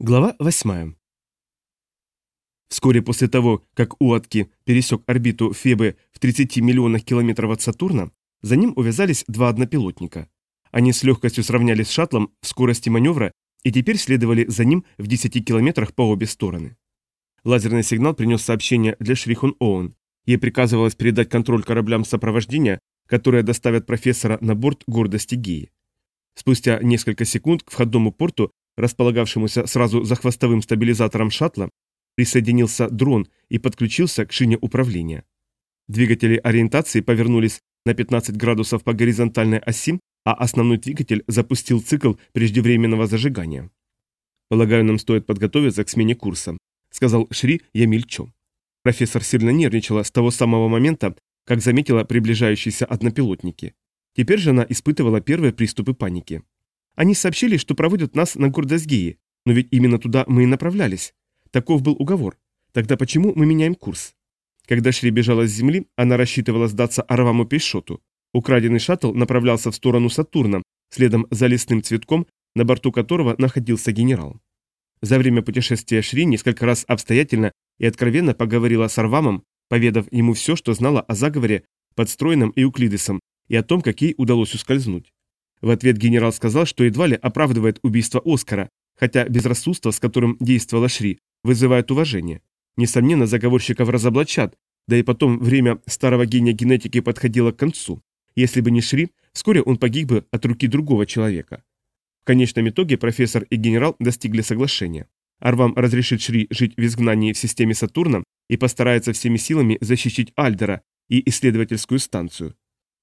Глава 8. Вскоре после того, как Уатки пересек орбиту Фебы в 30 миллионах километров от Сатурна, за ним увязались два однопилотника. Они с легкостью сравнялись с шаттлом в скорости маневра и теперь следовали за ним в 10 километрах по обе стороны. Лазерный сигнал принес сообщение для Шрихон Оуэн. Ей приказывалось передать контроль кораблям сопровождения, которые доставят профессора на борт гордости Геи. Спустя несколько секунд к входному порту располагавшемуся сразу за хвостовым стабилизатором шаттла, присоединился дрон и подключился к шине управления. Двигатели ориентации повернулись на 15 градусов по горизонтальной оси, а основной двигатель запустил цикл преждевременного зажигания. «Полагаю, нам стоит подготовиться к смене курса», — сказал Шри Ямильчо. Профессор сильно нервничала с того самого момента, как заметила приближающиеся однопилотники. Теперь же она испытывала первые приступы паники. Они сообщили, что проводят нас на Гордозгее, но ведь именно туда мы и направлялись. Таков был уговор. Тогда почему мы меняем курс? Когда Шри бежала с земли, она рассчитывала сдаться Арваму Пейшоту. Украденный шаттл направлялся в сторону Сатурна, следом за лесным цветком, на борту которого находился генерал. За время путешествия Шри несколько раз обстоятельно и откровенно поговорила с Арвамом, поведав ему все, что знала о заговоре, подстроенном Эуклидесом, и о том, как ей удалось ускользнуть. В ответ генерал сказал, что едва ли оправдывает убийство Оскара, хотя безрассудство, с которым действовала Шри, вызывает уважение. Несомненно, заговорщиков разоблачат, да и потом время старого гения генетики подходило к концу. Если бы не Шри, вскоре он погиб бы от руки другого человека. В конечном итоге профессор и генерал достигли соглашения. Арвам разрешит Шри жить в изгнании в системе Сатурна и постарается всеми силами защитить Альдера и исследовательскую станцию.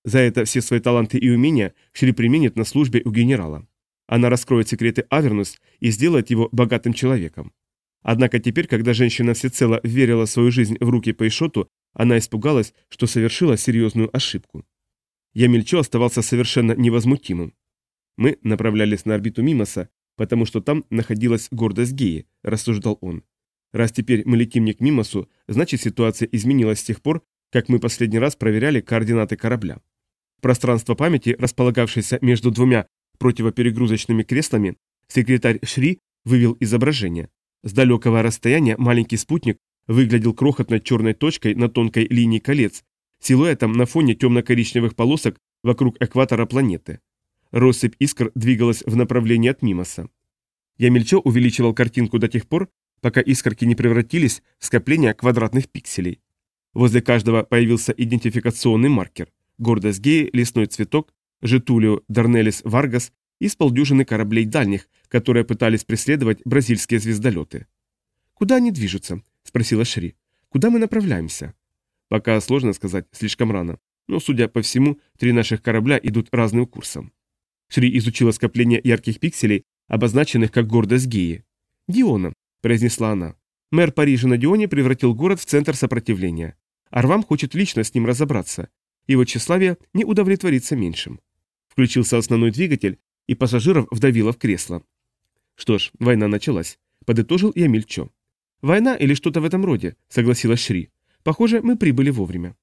За это все свои таланты и умения Шри применит на службе у генерала. Она раскроет секреты Авернус и сделает его богатым человеком. Однако теперь, когда женщина всецело верила свою жизнь в руки Пейшоту, она испугалась, что совершила серьезную ошибку. Ямельчо оставался совершенно невозмутимым. Мы направлялись на орбиту Мимоса, потому что там находилась гордость Геи, рассуждал он. Раз теперь мы летим не к Мимосу, значит ситуация изменилась с тех пор, как мы последний раз проверяли координаты корабля. Пространство памяти, располагавшееся между двумя противоперегрузочными креслами, секретарь Шри вывел изображение. С далекого расстояния маленький спутник выглядел крохотной черной точкой на тонкой линии колец, силуэтом на фоне темно-коричневых полосок вокруг экватора планеты. Россыпь искр двигалась в направлении от Мимоса. Я мельчо увеличивал картинку до тех пор, пока искорки не превратились в скопление квадратных пикселей. Возле каждого появился идентификационный маркер. Гордость Геи, Лесной Цветок, Жетулио, Дарнелис, Варгас и с кораблей дальних, которые пытались преследовать бразильские звездолеты. «Куда они движутся?» – спросила Шри. «Куда мы направляемся?» «Пока сложно сказать, слишком рано. Но, судя по всему, три наших корабля идут разным курсом». Шри изучила скопление ярких пикселей, обозначенных как гордость Геи. «Диона», – произнесла она. Мэр Парижа на Дионе превратил город в центр сопротивления. Арвам хочет лично с ним разобраться. Его тщеславие не удовлетворится меньшим. Включился основной двигатель, и пассажиров вдавило в кресло. Что ж, война началась. Подытожил Ямиль Чо. Война или что-то в этом роде, согласилась Шри. Похоже, мы прибыли вовремя.